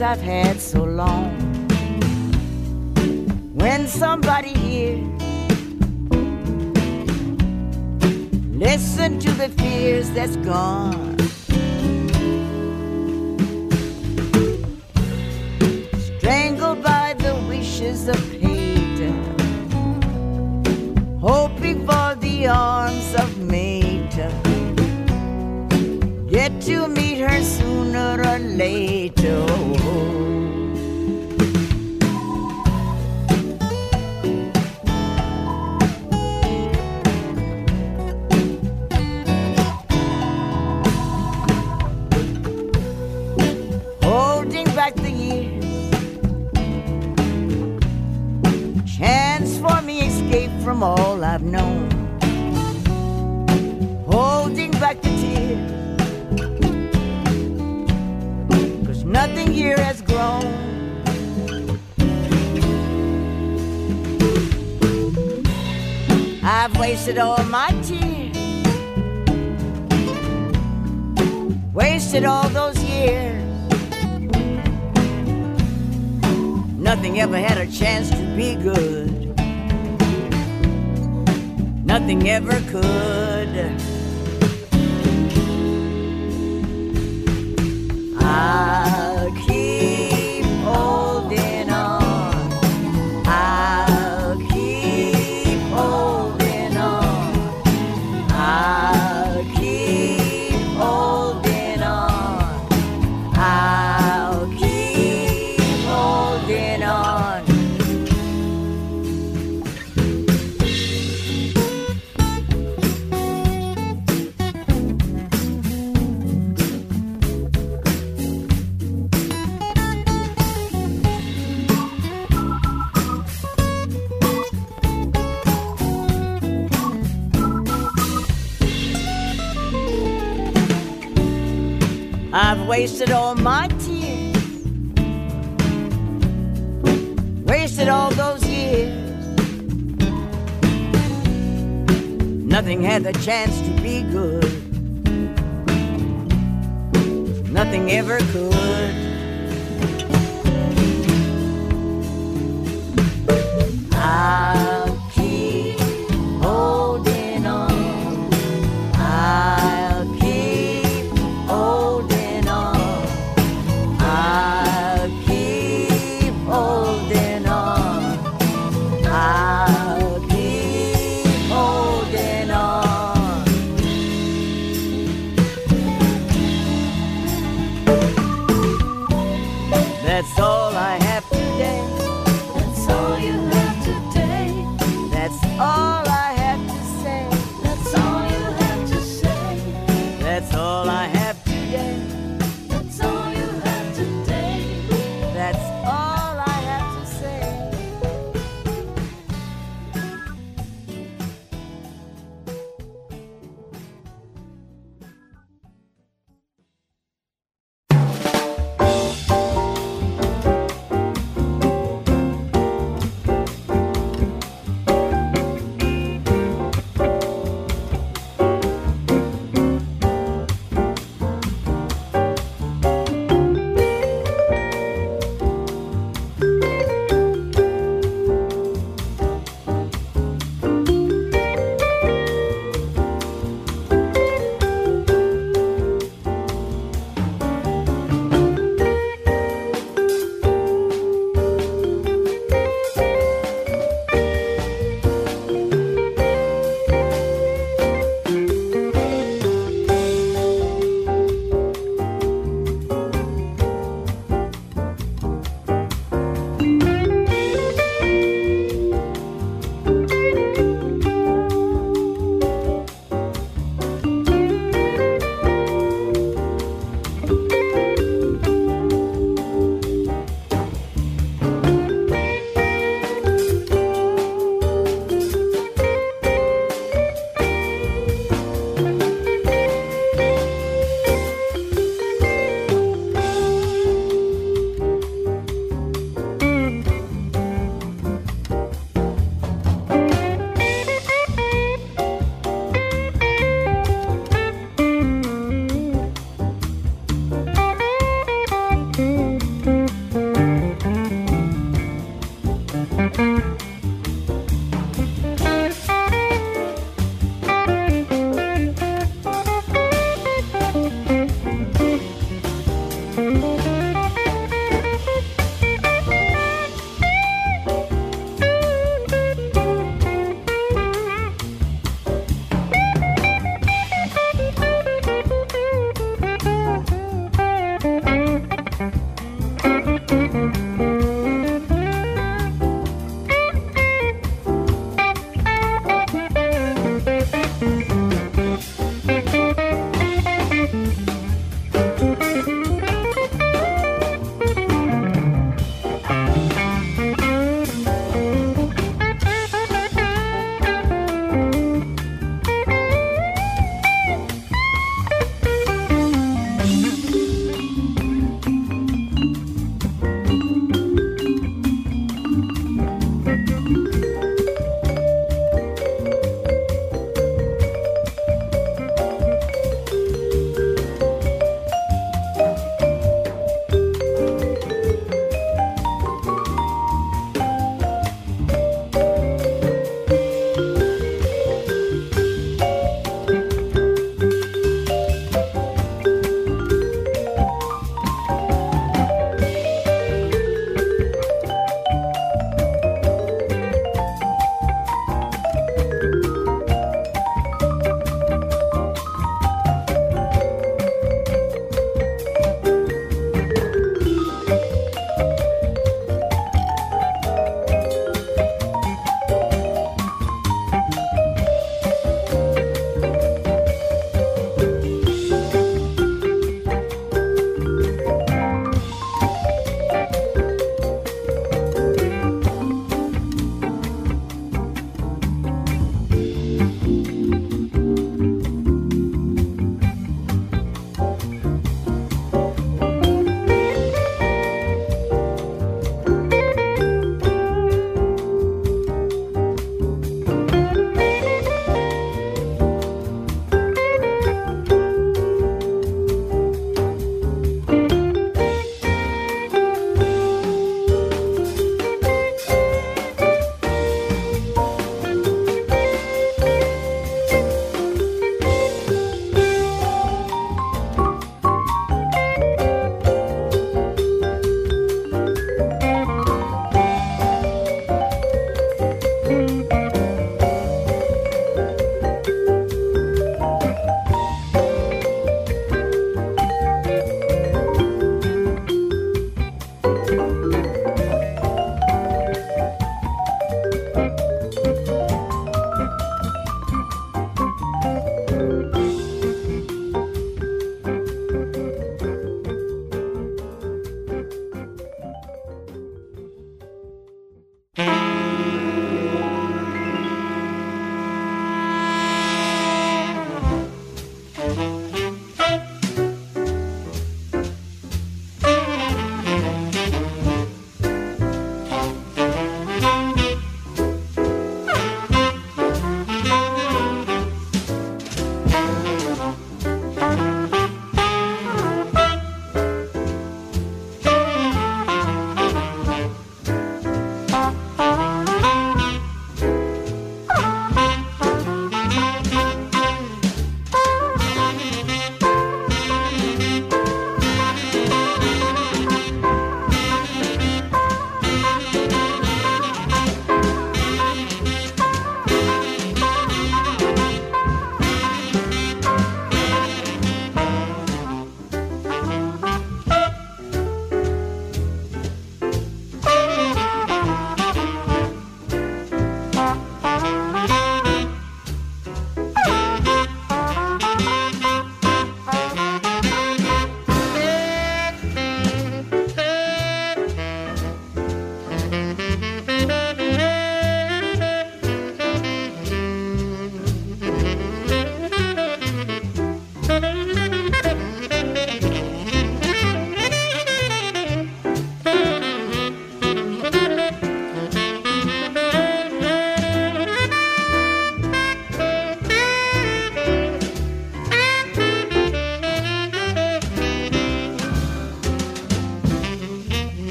I've had so long. When somebody here listen to the fears that's gone. Strangled by the wishes of hate, hoping for the arms of mate. Get to meet her sooner or later. Holding wasted all my tears, wasted all those years. Nothing ever had a chance to be good. Nothing ever could. I'll the chance to be good, nothing ever could.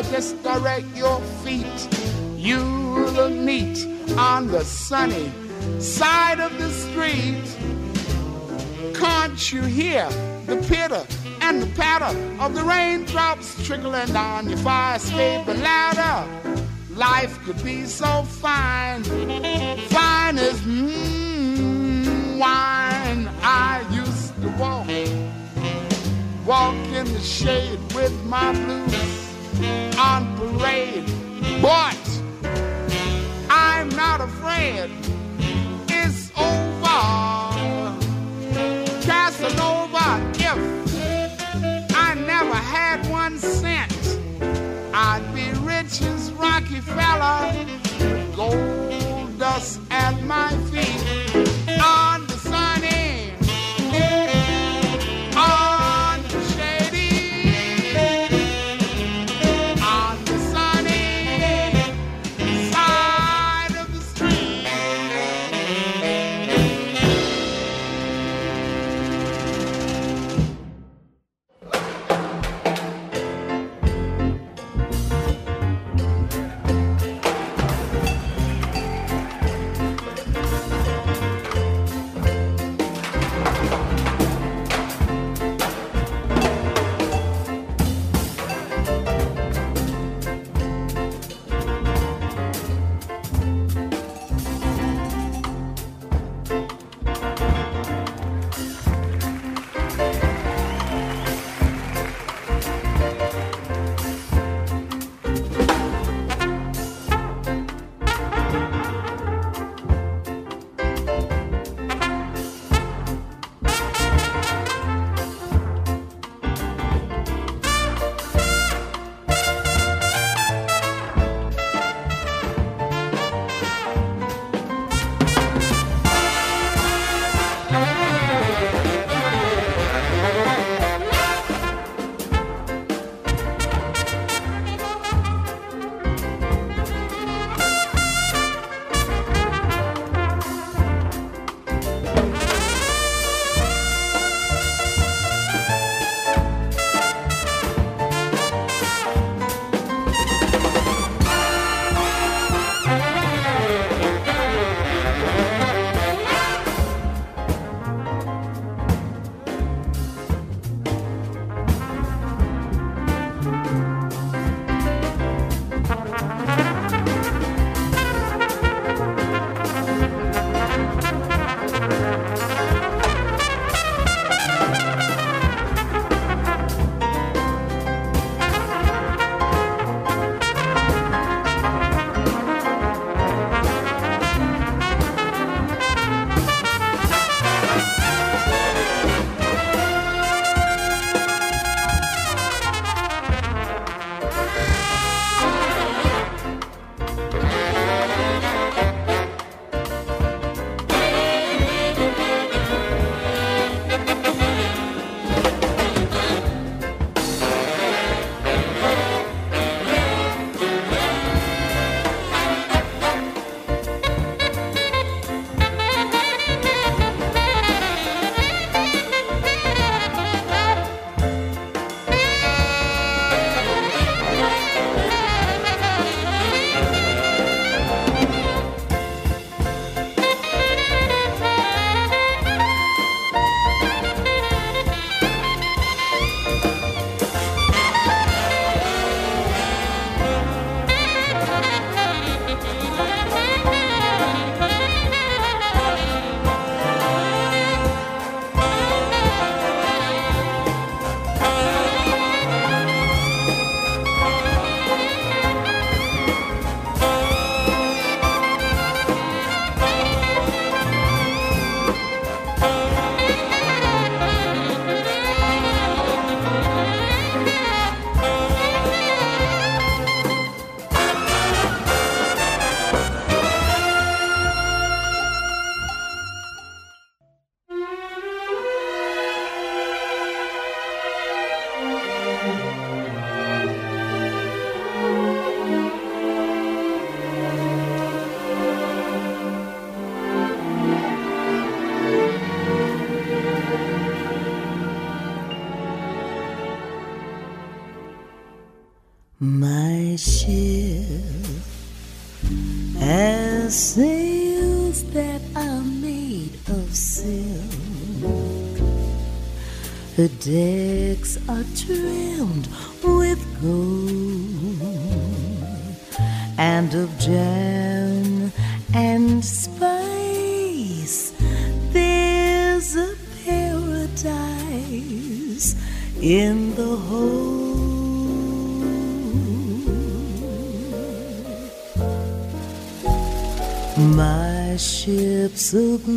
Just direct your feet. You'll meet on the sunny side of the street. Can't you hear the pitter and the patter of the raindrops trickling down your fire escape ladder? Life could be so fine, fine as mmm, wine. I used to walk, walk in the shade with my blues on parade. But I'm not afraid. It's over. Casanova, if I never had one cent, I'd be rich as Rockefeller, gold dust at my feet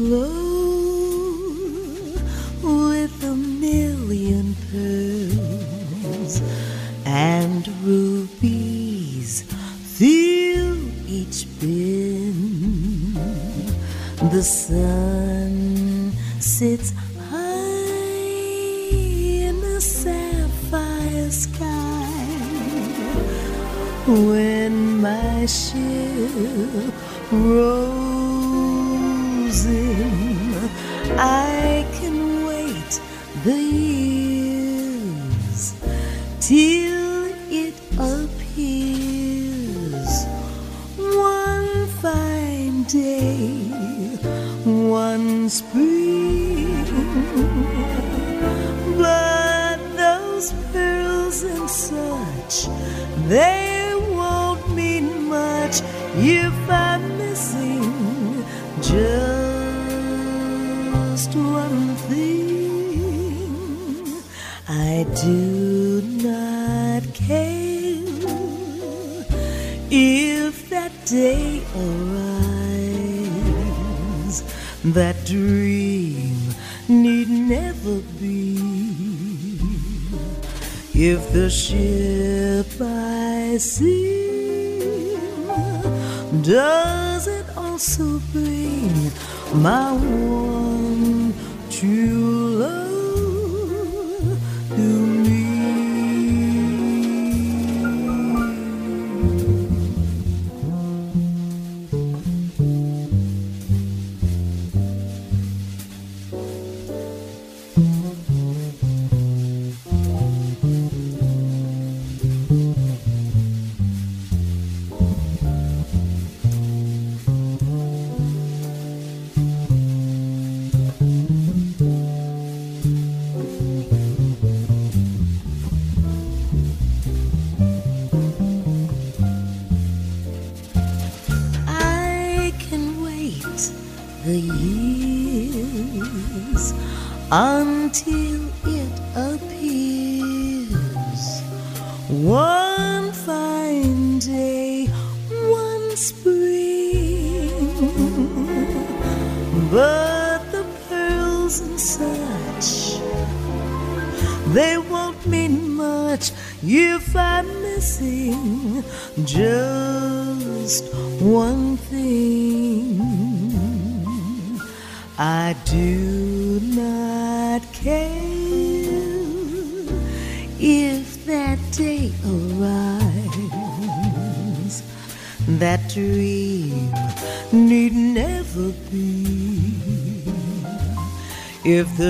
alone with a million pearls and rubies fill each bin. The sun sits high in the sapphire sky when my ship. 安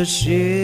ship.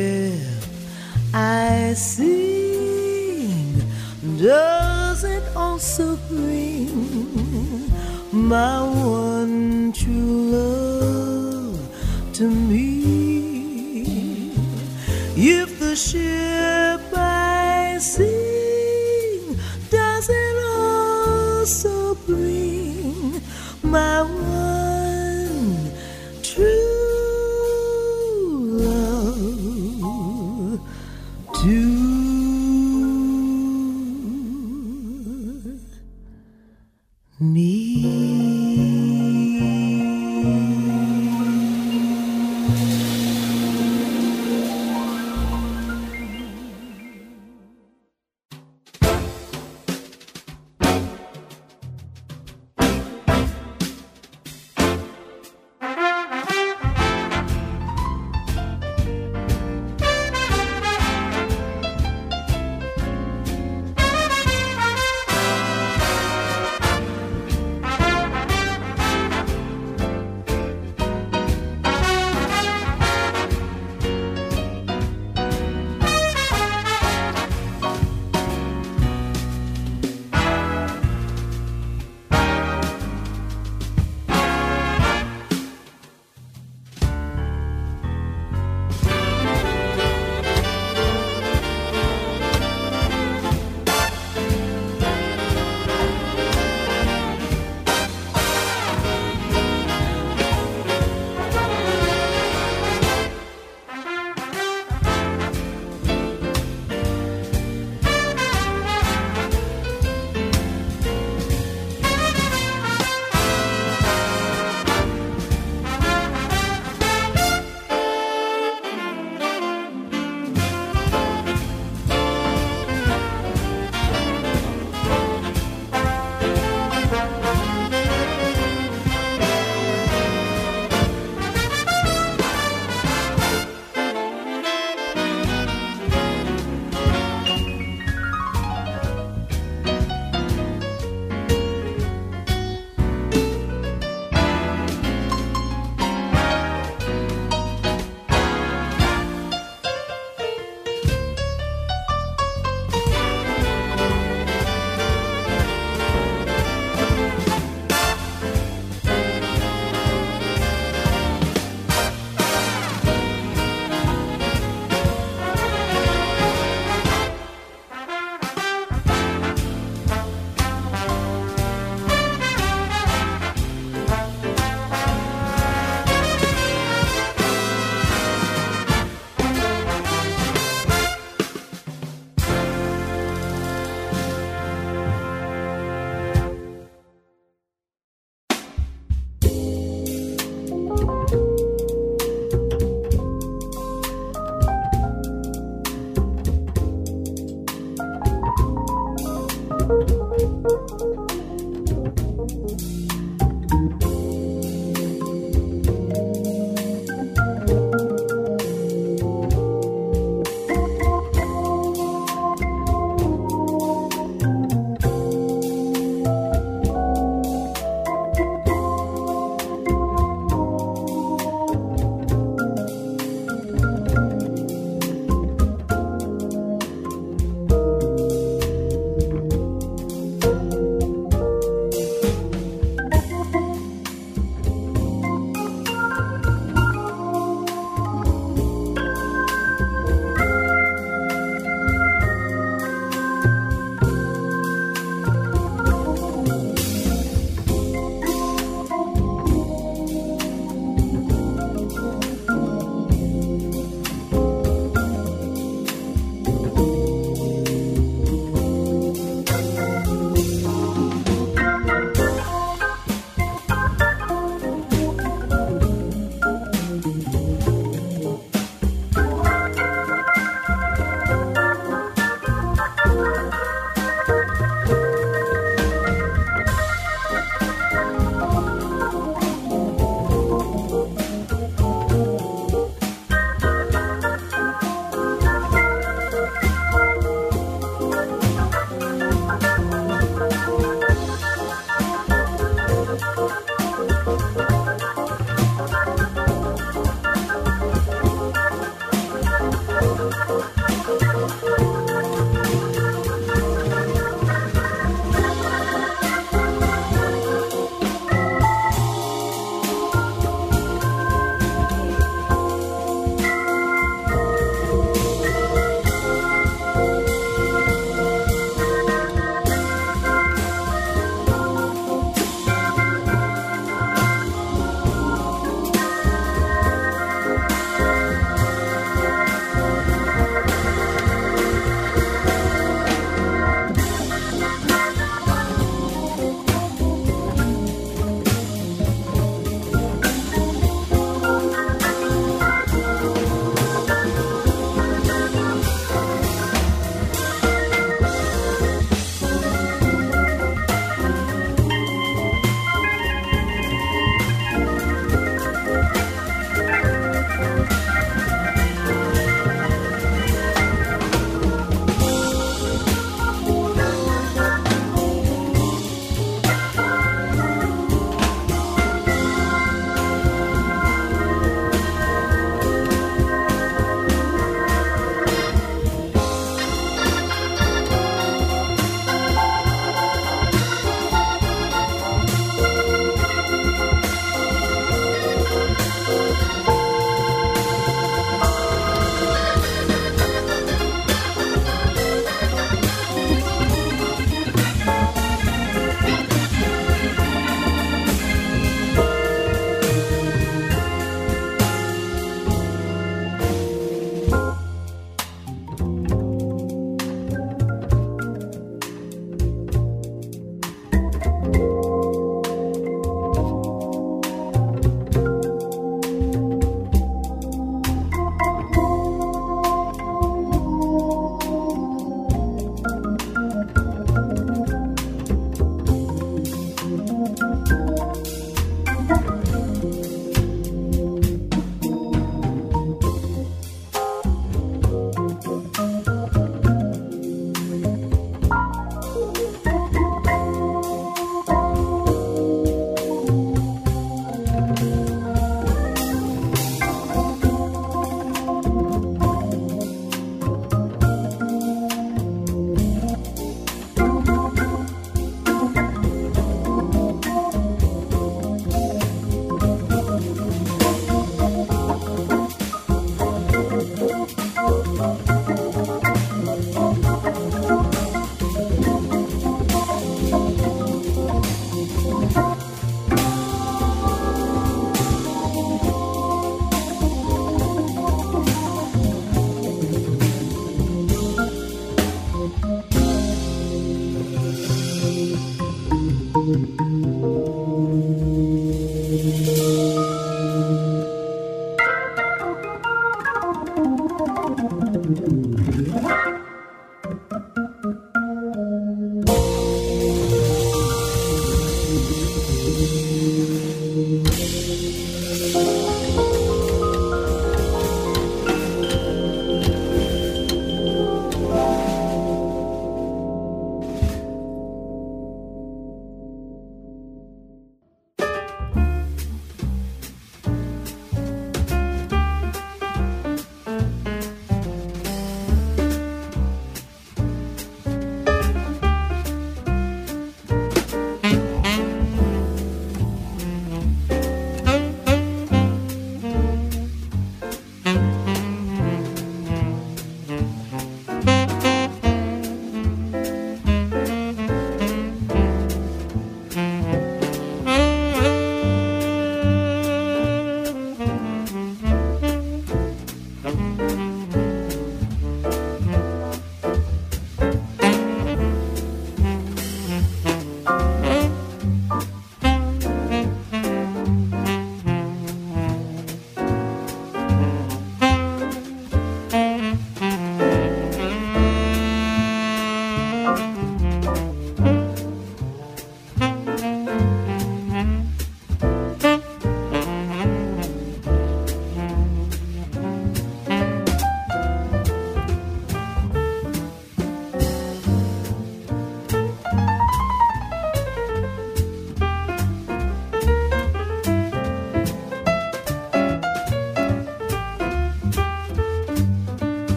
Música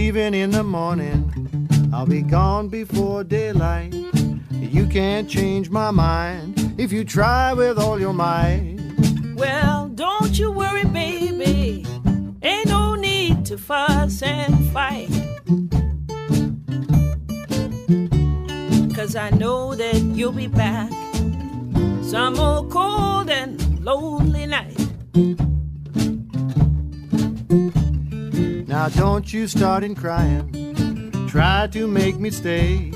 leaving in the morning. I'll be gone before daylight. You can't change my mind if you try with all your might. Well, don't you worry, baby. Ain't no need to fuss and fight. Cause I know that you'll be back some old cold You start in crying. Try to make me stay.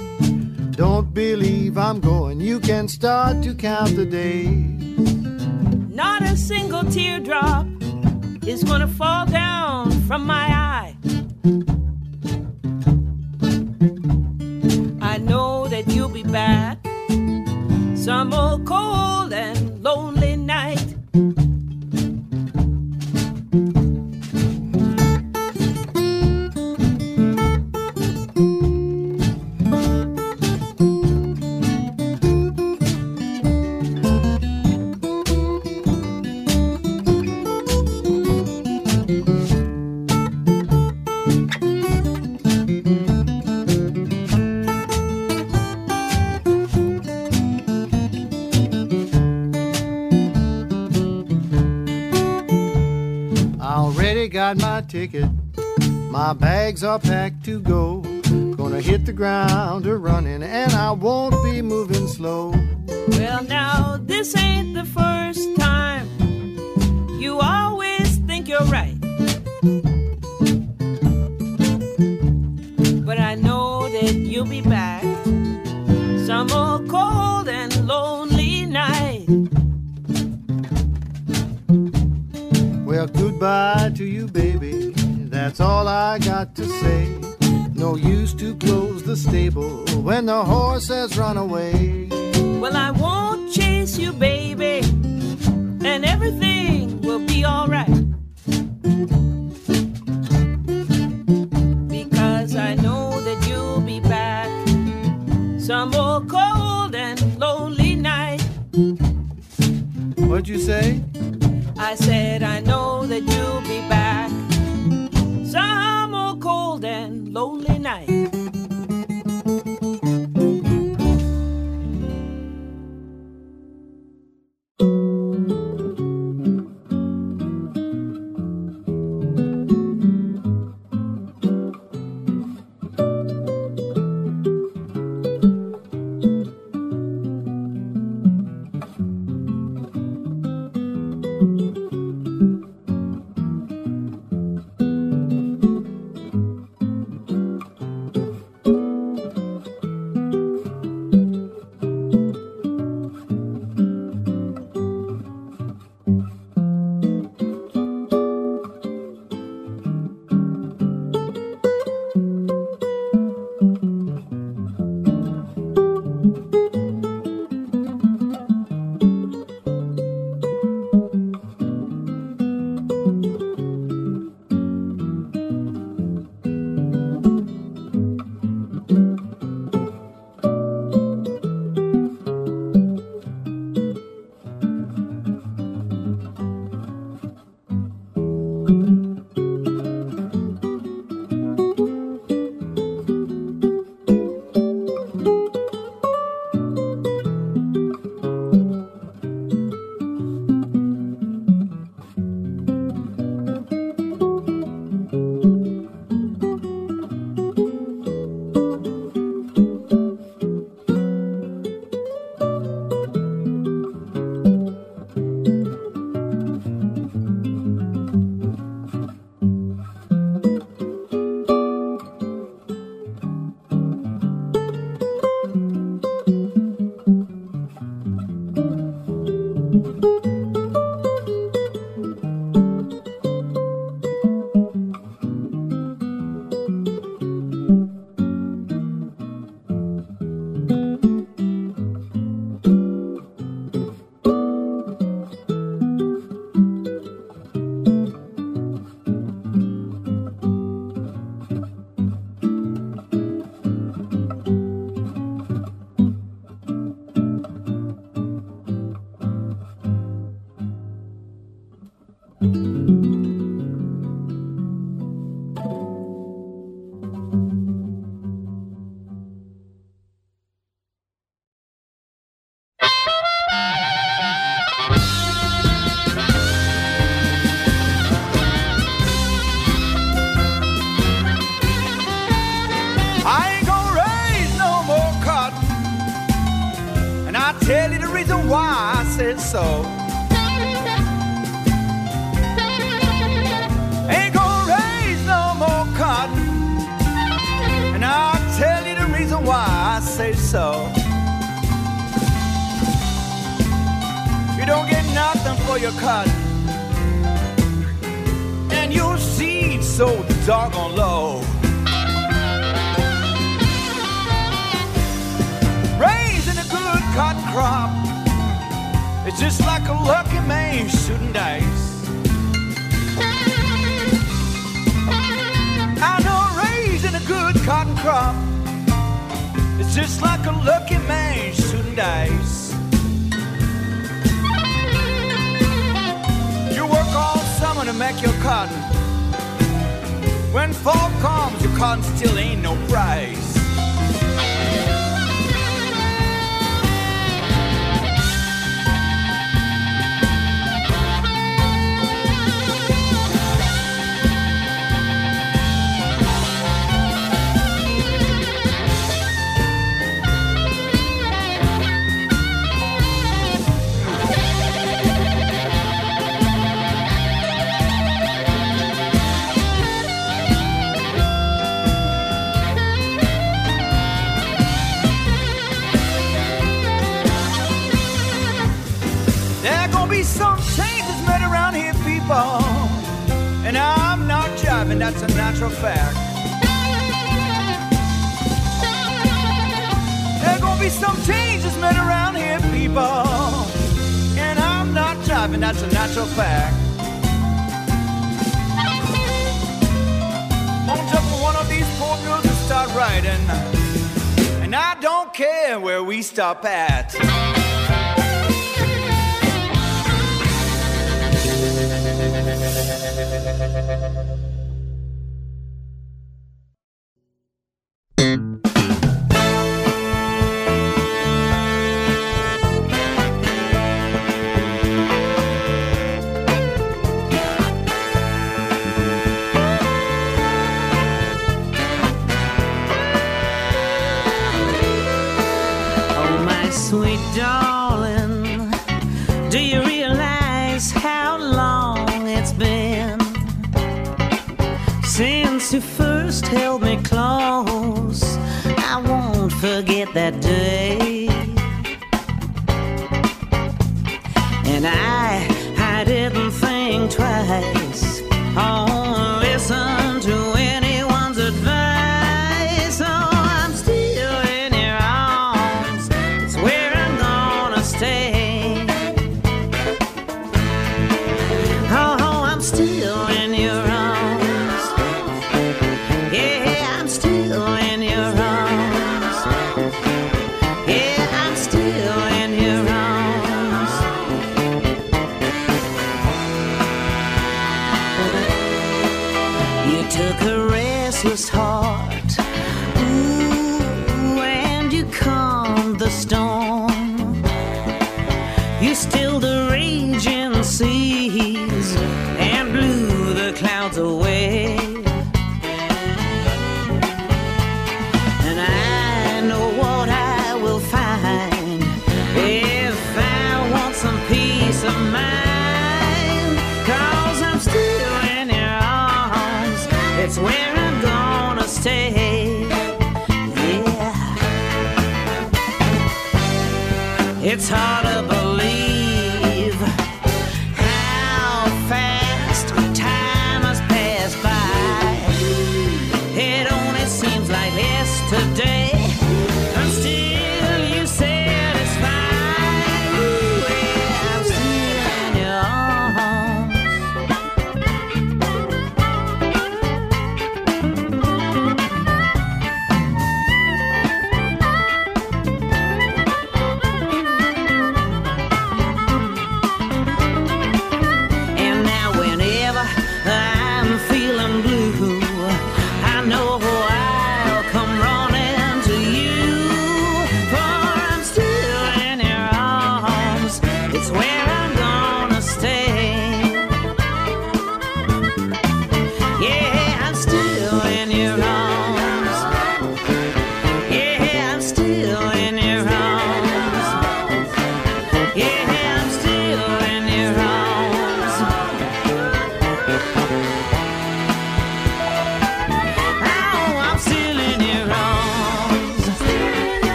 Don't believe I'm going. You can start to count the days. Not a single teardrop is gonna fall down from my eye. and lonely night. comes, your cotton still ain't no price. That's a natural fact. There's gonna be some changes made around here, people. And I'm not driving, that's a natural fact. Won't jump on one of these poor girls and start riding. And I don't care where we stop at.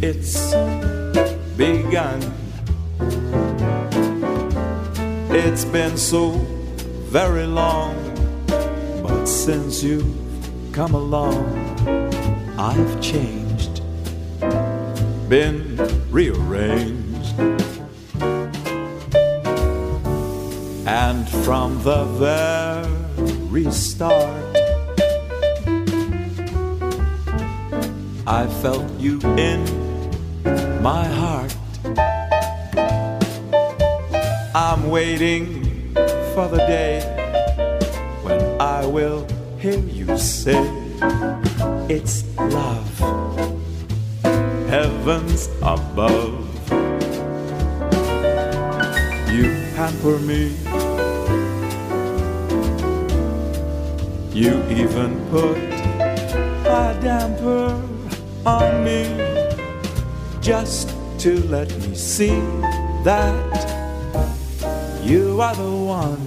It's begun. It's been so very long, but since you've come along, I've changed, been rearranged. And from the very start, I felt you for the day when I will hear you say it's love, heavens above. You pamper me. You even put a damper on me just to let me see that you are the one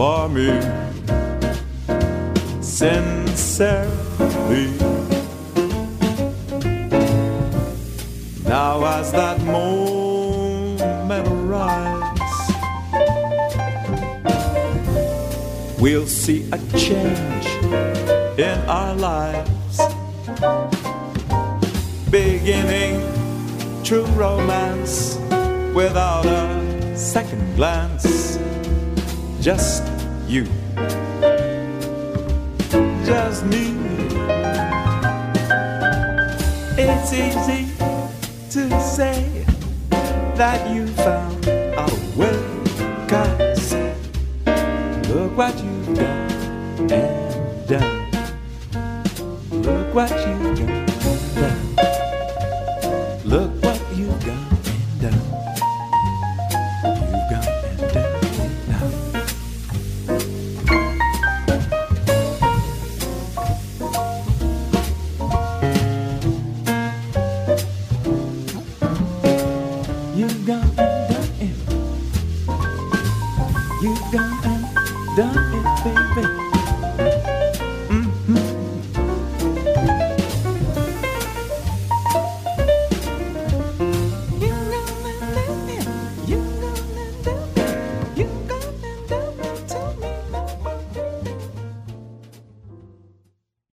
for me. Sincerely. Now, as that moment arrives, we'll see a change in our lives. Beginning true romance without a second glance. Just you, just me. It's easy to say that you found a way, cause look what you've done and done. Look what you've done.